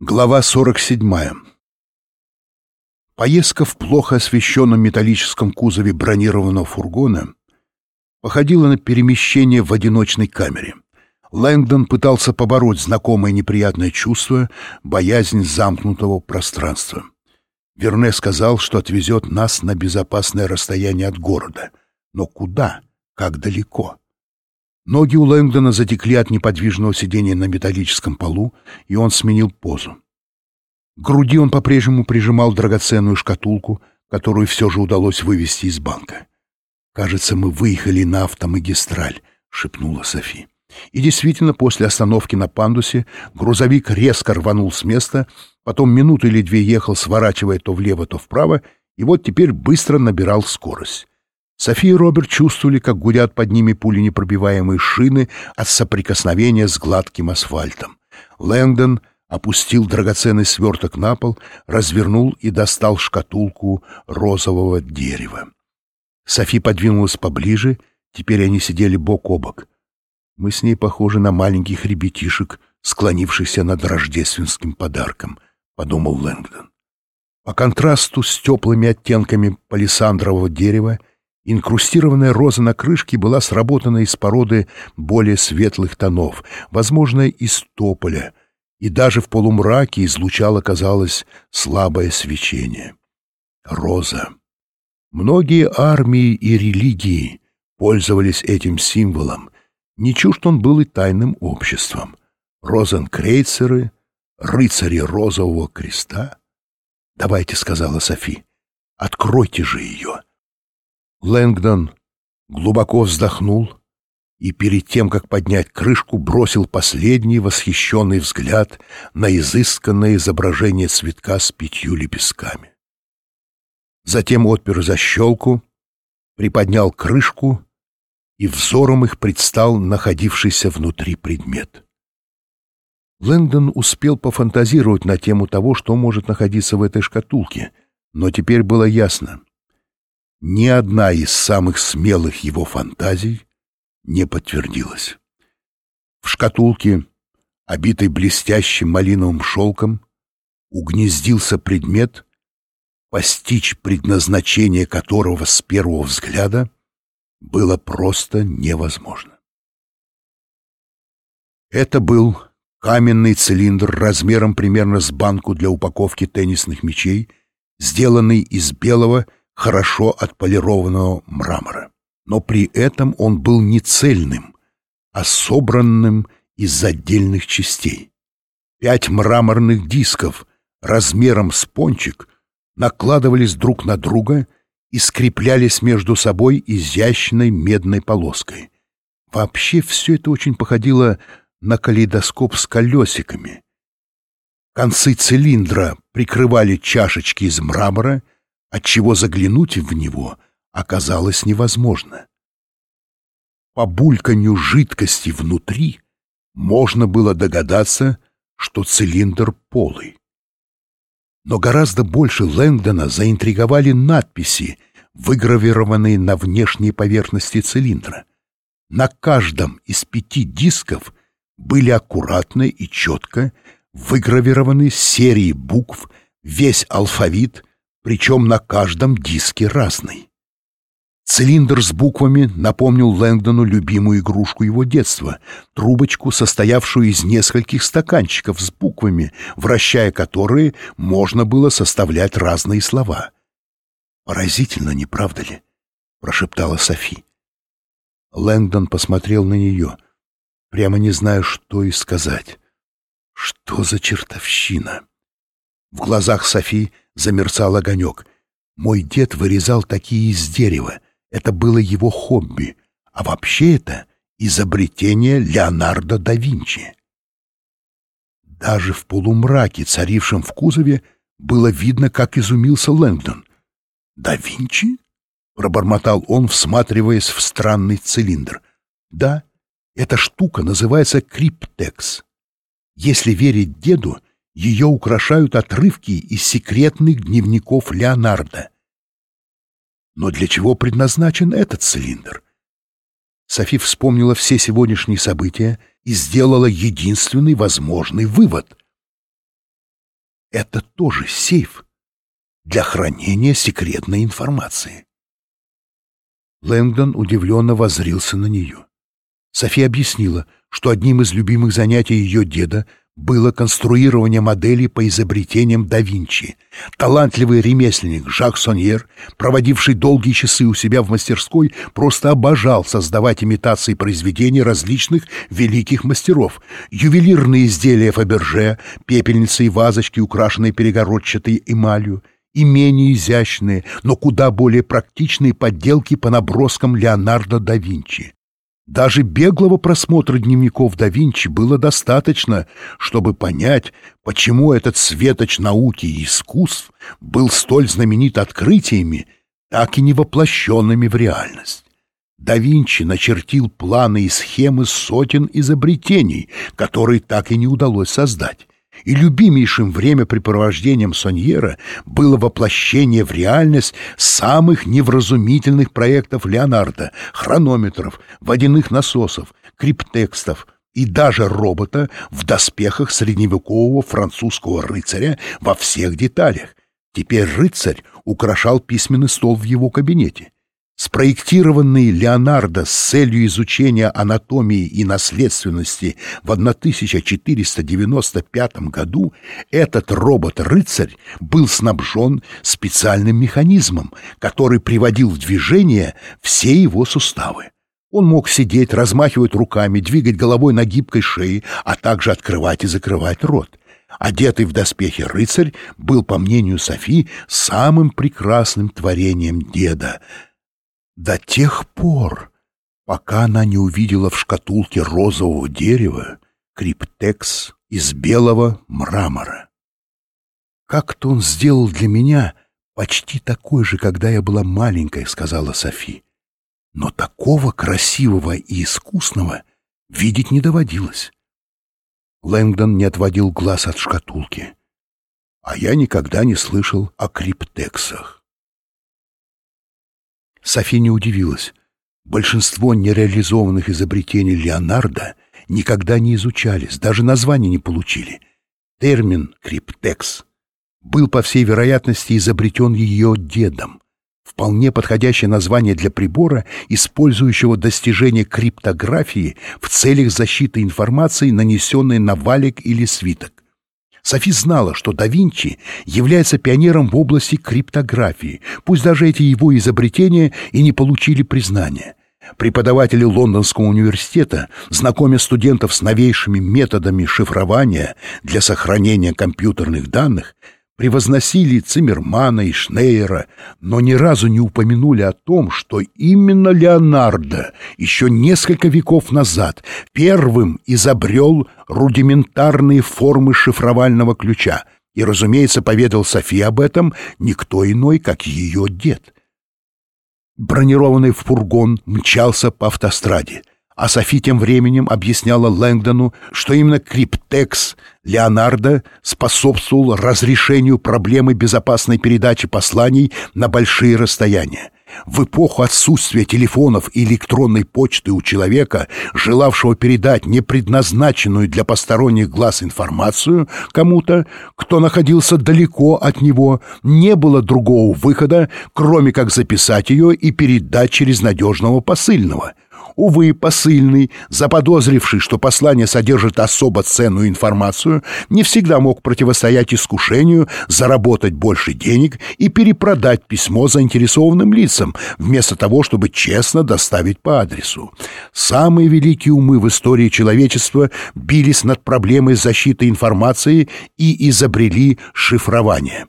Глава 47. Поездка в плохо освещенном металлическом кузове бронированного фургона походила на перемещение в одиночной камере. Лэнгдон пытался побороть знакомое неприятное чувство, боязнь замкнутого пространства. Верне сказал, что отвезет нас на безопасное расстояние от города. Но куда? Как далеко? Ноги у Лэнгдона затекли от неподвижного сидения на металлическом полу, и он сменил позу. К груди он по-прежнему прижимал драгоценную шкатулку, которую все же удалось вывести из банка. «Кажется, мы выехали на автомагистраль», — шепнула Софи. И действительно, после остановки на пандусе грузовик резко рванул с места, потом минуту или две ехал, сворачивая то влево, то вправо, и вот теперь быстро набирал скорость. София и Роберт чувствовали, как гудят под ними пули непробиваемые шины от соприкосновения с гладким асфальтом. Лэнгдон опустил драгоценный сверток на пол, развернул и достал шкатулку розового дерева. Софи подвинулась поближе, теперь они сидели бок о бок. Мы с ней похожи на маленьких ребятишек, склонившихся над рождественским подарком, — подумал Лэнгдон. По контрасту с теплыми оттенками палисандрового дерева Инкрустированная роза на крышке была сработана из породы более светлых тонов, возможно, из тополя, и даже в полумраке излучало, казалось, слабое свечение. Роза. Многие армии и религии пользовались этим символом, не чужд он был и тайным обществом. Розенкрейцеры, рыцари розового креста. «Давайте», — сказала Софи, — «откройте же ее». Лэнгдон глубоко вздохнул и перед тем, как поднять крышку, бросил последний восхищенный взгляд на изысканное изображение цветка с пятью лепестками. Затем отпер защелку, приподнял крышку, и взором их предстал находившийся внутри предмет. Лэнгдон успел пофантазировать на тему того, что может находиться в этой шкатулке, но теперь было ясно — ни одна из самых смелых его фантазий не подтвердилась. В шкатулке, обитой блестящим малиновым шелком, угнездился предмет, постичь предназначение которого с первого взгляда было просто невозможно. Это был каменный цилиндр размером примерно с банку для упаковки теннисных мячей, сделанный из белого хорошо отполированного мрамора. Но при этом он был не цельным, а собранным из отдельных частей. Пять мраморных дисков размером с пончик накладывались друг на друга и скреплялись между собой изящной медной полоской. Вообще все это очень походило на калейдоскоп с колесиками. Концы цилиндра прикрывали чашечки из мрамора — отчего заглянуть в него оказалось невозможно. По бульканью жидкости внутри можно было догадаться, что цилиндр полый. Но гораздо больше Лэнгдона заинтриговали надписи, выгравированные на внешней поверхности цилиндра. На каждом из пяти дисков были аккуратно и четко выгравированы серии букв, весь алфавит причем на каждом диске разный. Цилиндр с буквами напомнил Лэнгдону любимую игрушку его детства — трубочку, состоявшую из нескольких стаканчиков с буквами, вращая которые можно было составлять разные слова. «Поразительно, не правда ли?» — прошептала Софи. Лэнгдон посмотрел на нее, прямо не зная, что и сказать. «Что за чертовщина?» В глазах Софи замерцал огонек. Мой дед вырезал такие из дерева. Это было его хобби. А вообще это изобретение Леонардо да Винчи. Даже в полумраке, царившем в кузове, было видно, как изумился Лэнгдон. «Да Винчи?» — пробормотал он, всматриваясь в странный цилиндр. «Да, эта штука называется криптекс. Если верить деду, ее украшают отрывки из секретных дневников Леонардо. Но для чего предназначен этот цилиндр? Софи вспомнила все сегодняшние события и сделала единственный возможный вывод. это тоже сейф для хранения секретной информации. Лэнгдон удивленно воззрился на нее. София объяснила, что одним из любимых занятий ее деда было конструирование моделей по изобретениям да Винчи. Талантливый ремесленник Жак Соньер, проводивший долгие часы у себя в мастерской, просто обожал создавать имитации произведений различных великих мастеров. Ювелирные изделия Фаберже, пепельницы и вазочки, украшенные перегородчатой эмалью, и менее изящные, но куда более практичные подделки по наброскам Леонардо да Винчи. Даже беглого просмотра дневников да Винчи было достаточно, чтобы понять, почему этот светоч науки и искусств был столь знаменит открытиями, так и не воплощенными в реальность. Да Винчи начертил планы и схемы сотен изобретений, которые так и не удалось создать и любимейшим времяпрепровождением Соньера было воплощение в реальность самых невразумительных проектов Леонардо, хронометров, водяных насосов, криптекстов и даже робота в доспехах средневекового французского рыцаря во всех деталях. Теперь рыцарь украшал письменный стол в его кабинете. Спроектированный Леонардо с целью изучения анатомии и наследственности в 1495 году, этот робот-рыцарь был снабжен специальным механизмом, который приводил в движение все его суставы. Он мог сидеть, размахивать руками, двигать головой на гибкой шее, а также открывать и закрывать рот. Одетый в доспехи рыцарь был, по мнению Софи, самым прекрасным творением деда — до тех пор, пока она не увидела в шкатулке розового дерева криптекс из белого мрамора. «Как-то он сделал для меня почти такой же, когда я была маленькой», — сказала Софи. «Но такого красивого и искусного видеть не доводилось». Лэнгдон не отводил глаз от шкатулки. «А я никогда не слышал о криптексах». Софи не удивилась. Большинство нереализованных изобретений Леонардо никогда не изучались, даже названия не получили. Термин «криптекс» был, по всей вероятности, изобретен ее дедом. Вполне подходящее название для прибора, использующего достижение криптографии в целях защиты информации, нанесенной на валик или свиток. Софи знала, что да Винчи является пионером в области криптографии, пусть даже эти его изобретения и не получили признания. Преподаватели Лондонского университета, знакомя студентов с новейшими методами шифрования для сохранения компьютерных данных, превозносили Циммермана и Шнейера, но ни разу не упомянули о том, что именно Леонардо еще несколько веков назад первым изобрел рудиментарные формы шифровального ключа и, разумеется, поведал Софии об этом никто иной, как ее дед. Бронированный фургон мчался по автостраде а Софи тем временем объясняла Лэнгдону, что именно криптекс Леонардо способствовал разрешению проблемы безопасной передачи посланий на большие расстояния. В эпоху отсутствия телефонов и электронной почты у человека, желавшего передать непредназначенную для посторонних глаз информацию кому-то, кто находился далеко от него, не было другого выхода, кроме как записать ее и передать через надежного посыльного — Увы, посыльный, заподозривший, что послание содержит особо ценную информацию, не всегда мог противостоять искушению заработать больше денег и перепродать письмо заинтересованным лицам, вместо того, чтобы честно доставить по адресу. Самые великие умы в истории человечества бились над проблемой защиты информации и изобрели шифрование.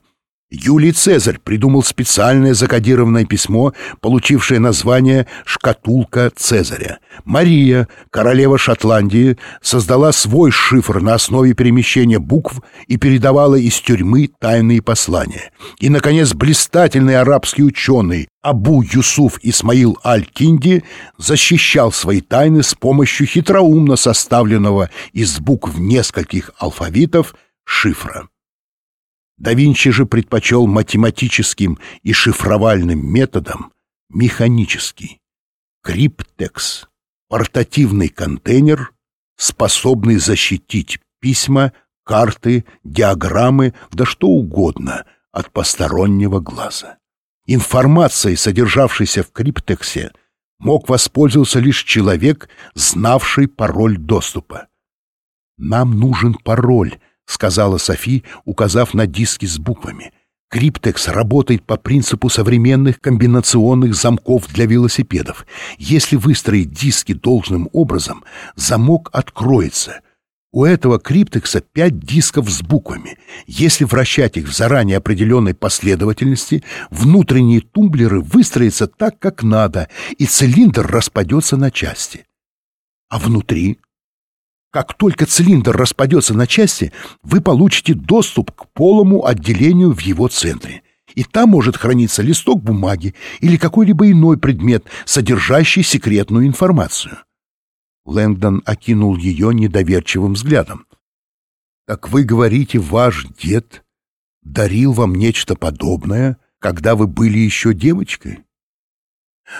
Юлий Цезарь придумал специальное закодированное письмо, получившее название «Шкатулка Цезаря». Мария, королева Шотландии, создала свой шифр на основе перемещения букв и передавала из тюрьмы тайные послания. И, наконец, блистательный арабский ученый Абу Юсуф Исмаил Аль-Кинди защищал свои тайны с помощью хитроумно составленного из букв нескольких алфавитов шифра. Да Винчи же предпочел математическим и шифровальным методам механический. Криптекс — портативный контейнер, способный защитить письма карты, диаграммы, да что угодно от постороннего глаза. Информацией, содержавшейся в криптексе, мог воспользоваться лишь человек, знавший пароль доступа. «Нам нужен пароль», — сказала Софи, указав на диски с буквами. Криптекс работает по принципу современных комбинационных замков для велосипедов. Если выстроить диски должным образом, замок откроется. У этого криптекса пять дисков с буквами. Если вращать их в заранее определенной последовательности, внутренние тумблеры выстроятся так, как надо, и цилиндр распадется на части. А внутри как только цилиндр распадется на части, вы получите доступ к полому отделению в его центре. И там может храниться листок бумаги или какой-либо иной предмет, содержащий секретную информацию. Лэнгдон окинул ее недоверчивым взглядом. «Так вы говорите, ваш дед дарил вам нечто подобное, когда вы были еще девочкой?»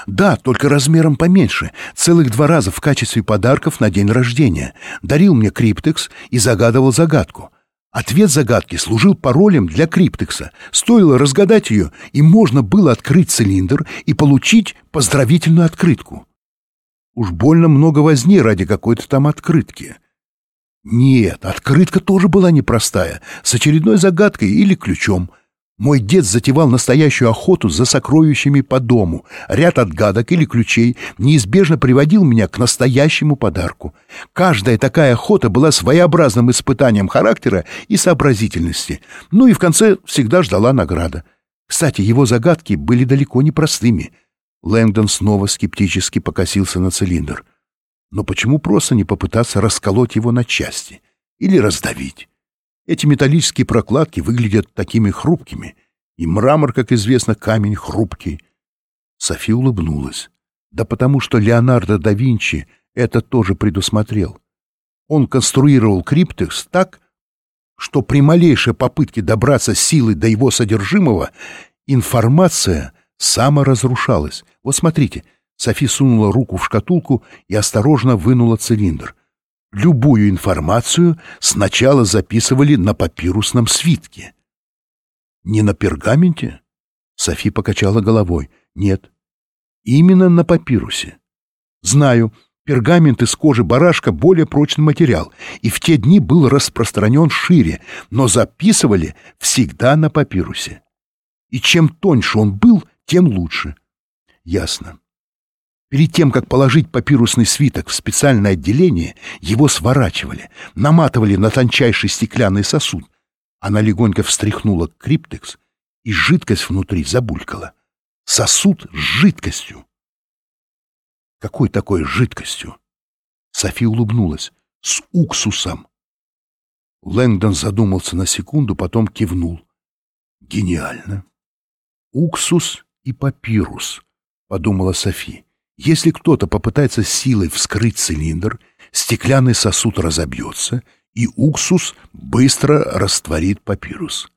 Да, только размером поменьше, целых два раза в качестве подарков на день рождения. Дарил мне криптекс и загадывал загадку. Ответ загадки служил паролем для криптекса. Стоило разгадать ее, и можно было открыть цилиндр и получить поздравительную открытку. Уж больно много возни ради какой-то там открытки. Нет, открытка тоже была непростая, с очередной загадкой или ключом — мой дед затевал настоящую охоту за сокровищами по дому. Ряд отгадок или ключей неизбежно приводил меня к настоящему подарку. Каждая такая охота была своеобразным испытанием характера и сообразительности. Ну и в конце всегда ждала награда. Кстати, его загадки были далеко не простыми. Лэнгдон снова скептически покосился на цилиндр. Но почему просто не попытаться расколоть его на части? Или раздавить? Эти металлические прокладки выглядят такими хрупкими, и мрамор, как известно, камень хрупкий. Софи улыбнулась. Да потому что Леонардо да Винчи это тоже предусмотрел. Он конструировал криптекс так, что при малейшей попытке добраться силой до его содержимого информация саморазрушалась. Вот смотрите, Софи сунула руку в шкатулку и осторожно вынула цилиндр. Любую информацию сначала записывали на папирусном свитке. Не на пергаменте? Софи покачала головой. Нет. Именно на папирусе. Знаю, пергамент из кожи барашка более прочный материал, и в те дни был распространен шире, но записывали всегда на папирусе. И чем тоньше он был, тем лучше. Ясно. Перед тем, как положить папирусный свиток в специальное отделение, его сворачивали, наматывали на тончайший стеклянный сосуд. Она легонько встряхнула криптекс, и жидкость внутри забулькала. Сосуд с жидкостью. Какой такой жидкостью? Софи улыбнулась. С уксусом. Лэнгдон задумался на секунду, потом кивнул. Гениально. Уксус и папирус, подумала Софи. Если кто-то попытается силой вскрыть цилиндр, стеклянный сосуд разобьется, и уксус быстро растворит папирус.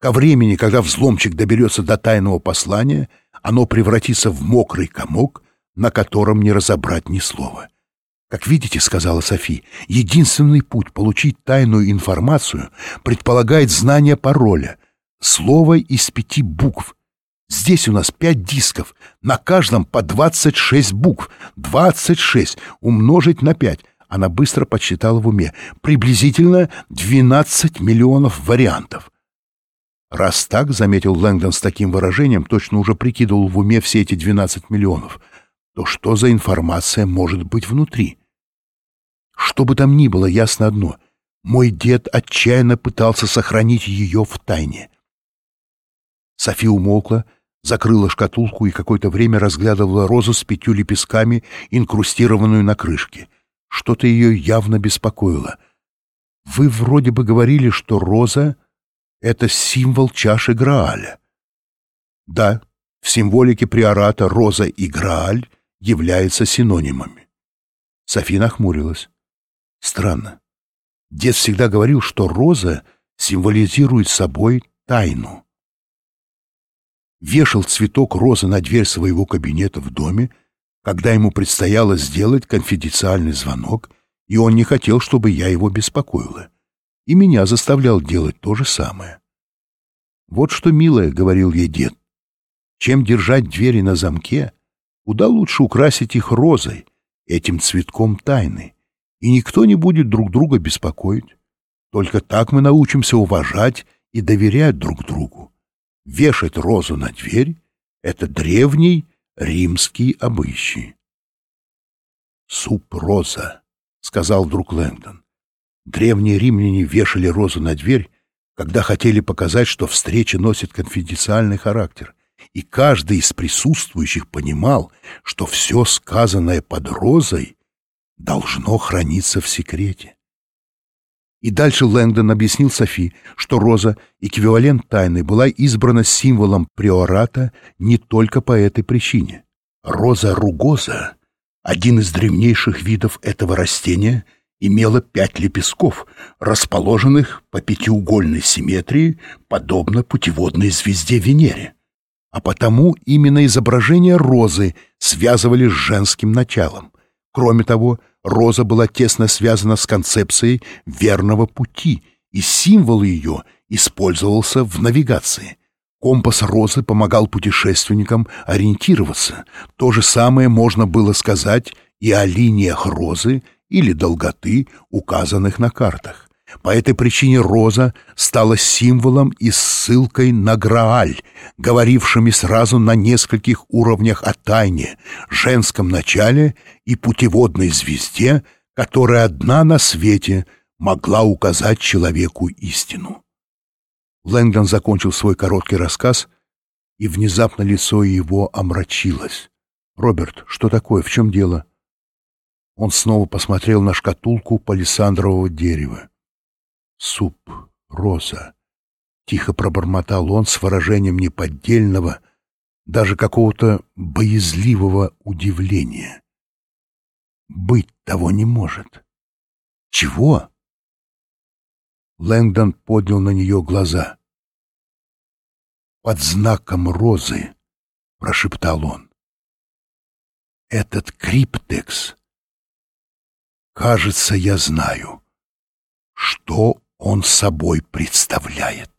Ко времени, когда взломчик доберется до тайного послания, оно превратится в мокрый комок, на котором не разобрать ни слова. «Как видите, — сказала Софи, — единственный путь получить тайную информацию предполагает знание пароля, слово из пяти букв, Здесь у нас пять дисков, на каждом по 26 букв. 26 умножить на 5. Она быстро подсчитала в уме. Приблизительно 12 миллионов вариантов. Раз так, заметил Лэнгдон с таким выражением, точно уже прикидывал в уме все эти 12 миллионов, то что за информация может быть внутри? Что бы там ни было, ясно одно. Мой дед отчаянно пытался сохранить ее в тайне. Софи умолкла, закрыла шкатулку и какое-то время разглядывала розу с пятью лепестками, инкрустированную на крышке. Что-то ее явно беспокоило. «Вы вроде бы говорили, что роза — это символ чаши Грааля». «Да, в символике приората роза и Грааль являются синонимами». София нахмурилась. «Странно. Дед всегда говорил, что роза символизирует собой тайну вешал цветок розы на дверь своего кабинета в доме, когда ему предстояло сделать конфиденциальный звонок, и он не хотел, чтобы я его беспокоила. и меня заставлял делать то же самое. «Вот что, милая», — говорил ей дед, — «чем держать двери на замке, куда лучше украсить их розой, этим цветком тайны, и никто не будет друг друга беспокоить. Только так мы научимся уважать и доверять друг другу. Вешать розу на дверь — это древний римский обычай». «Суп-роза», — сказал вдруг Лэнгдон. Древние римляне вешали розу на дверь, когда хотели показать, что встреча носит конфиденциальный характер, и каждый из присутствующих понимал, что все сказанное под розой должно храниться в секрете. И дальше Лэнгдон объяснил Софи, что роза, эквивалент тайны, была избрана символом приората не только по этой причине. Роза ругоза, один из древнейших видов этого растения — имела пять лепестков, расположенных по пятиугольной симметрии, подобно путеводной звезде Венере. А потому именно изображение розы связывали с женским началом. Кроме того, роза была тесно связана с концепцией верного пути, и символ ее использовался в навигации. Компас розы помогал путешественникам ориентироваться. То же самое можно было сказать и о линиях розы, или долготы, указанных на картах. По этой причине роза стала символом и ссылкой на Грааль, говорившими сразу на нескольких уровнях о тайне, женском начале и путеводной звезде, которая одна на свете могла указать человеку истину. Лэнгдон закончил свой короткий рассказ, и внезапно лицо его омрачилось. «Роберт, что такое? В чем дело?» Он снова посмотрел на шкатулку палисандрового дерева. «Суп, роза», — тихо пробормотал он с выражением неподдельного, даже какого-то боязливого удивления. «Быть того не может». «Чего?» Лэнгдон поднял на нее глаза. «Под знаком розы», — прошептал он. «Этот криптекс Кажется, я знаю, что он собой представляет.